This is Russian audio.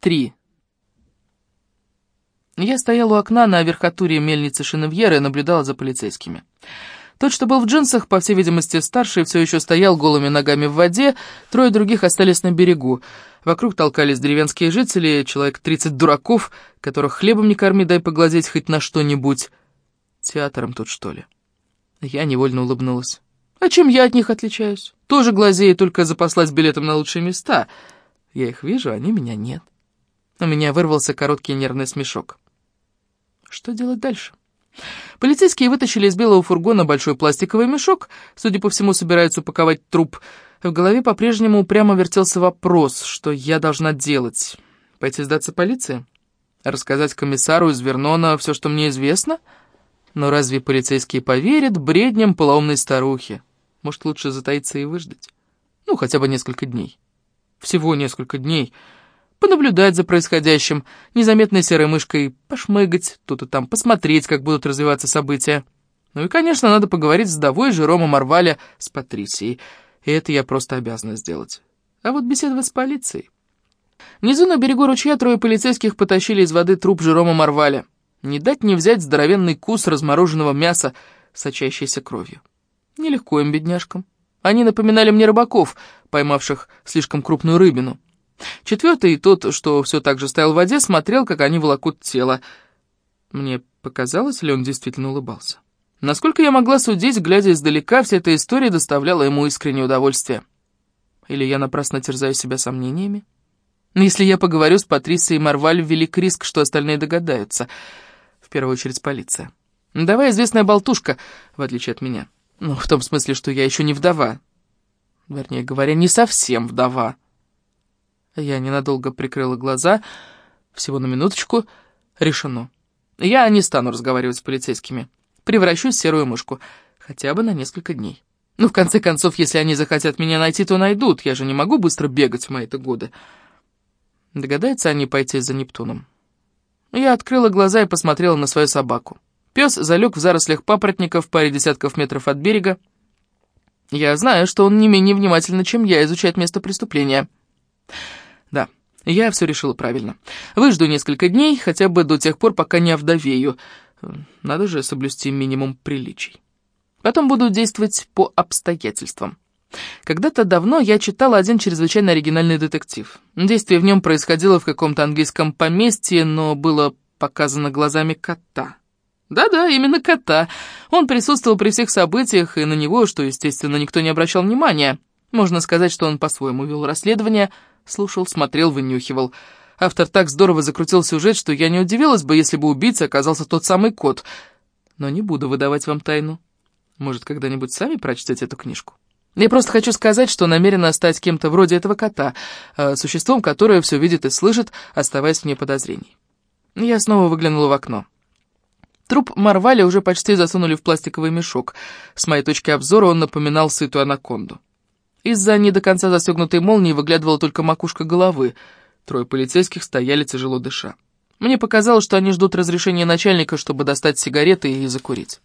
Три. Я стоял у окна на верхотуре мельницы Шиневьера и наблюдала за полицейскими. Тот, что был в джинсах, по всей видимости старший, все еще стоял голыми ногами в воде, трое других остались на берегу. Вокруг толкались деревенские жители, человек 30 дураков, которых хлебом не корми, дай поглазеть хоть на что-нибудь. Театром тут, что ли? Я невольно улыбнулась. А чем я от них отличаюсь? Тоже глазею, только запаслась билетом на лучшие места. Я их вижу, а они меня нет. У меня вырвался короткий нервный смешок. Что делать дальше? Полицейские вытащили из белого фургона большой пластиковый мешок, судя по всему, собираются упаковать труп. В голове по-прежнему прямо вертелся вопрос, что я должна делать. Пойти сдаться полиции? Рассказать комиссару из Вернона все, что мне известно? Но разве полицейские поверят бредням полоумной старухи? Может, лучше затаиться и выждать? Ну, хотя бы несколько дней. Всего несколько дней — понаблюдать за происходящим, незаметной серой мышкой пошмыгать тут и там, посмотреть, как будут развиваться события. Ну и, конечно, надо поговорить с вдовой Жерома Марваля с Патрисией. И это я просто обязана сделать. А вот беседовать с полицией... Внизу на берегу ручья трое полицейских потащили из воды труп Жерома Марваля. Не дать не взять здоровенный кус размороженного мяса, сочащийся кровью. Нелегко им, бедняжкам. Они напоминали мне рыбаков, поймавших слишком крупную рыбину. Четвертый, тот, что все так же стоял в воде, смотрел, как они волокут тело. Мне показалось, ли он действительно улыбался. Насколько я могла судить, глядя издалека, вся эта история доставляла ему искреннее удовольствие. Или я напрасно терзаю себя сомнениями? Если я поговорю с Патрисией Марваль, велик риск, что остальные догадаются. В первую очередь полиция. Давай известная болтушка, в отличие от меня. Ну, в том смысле, что я еще не вдова. Вернее говоря, не совсем вдова. Я ненадолго прикрыла глаза, всего на минуточку, решено. Я не стану разговаривать с полицейскими. Превращусь в серую мышку, хотя бы на несколько дней. Ну, в конце концов, если они захотят меня найти, то найдут. Я же не могу быстро бегать в мои-то годы. Догадаются они пойти за Нептуном? Я открыла глаза и посмотрела на свою собаку. Пес залег в зарослях папоротников в паре десятков метров от берега. Я знаю, что он не менее внимательно, чем я, изучает место преступления. Да, я все решила правильно. Выжду несколько дней, хотя бы до тех пор, пока не овдовею. Надо же соблюсти минимум приличий. Потом буду действовать по обстоятельствам. Когда-то давно я читала один чрезвычайно оригинальный детектив. Действие в нем происходило в каком-то английском поместье, но было показано глазами кота. Да-да, именно кота. Он присутствовал при всех событиях, и на него, что, естественно, никто не обращал внимания. Можно сказать, что он по-своему вел расследование — Слушал, смотрел, вынюхивал. Автор так здорово закрутил сюжет, что я не удивилась бы, если бы убийцей оказался тот самый кот. Но не буду выдавать вам тайну. Может, когда-нибудь сами прочтете эту книжку? Я просто хочу сказать, что намерена стать кем-то вроде этого кота, э, существом, которое все видит и слышит, оставаясь вне подозрений. Я снова выглянула в окно. Труп Марваля уже почти засунули в пластиковый мешок. С моей точки обзора он напоминал сытую анаконду. Из-за не до конца застегнутой молнии выглядывала только макушка головы. Трое полицейских стояли, тяжело дыша. Мне показалось, что они ждут разрешения начальника, чтобы достать сигареты и закурить.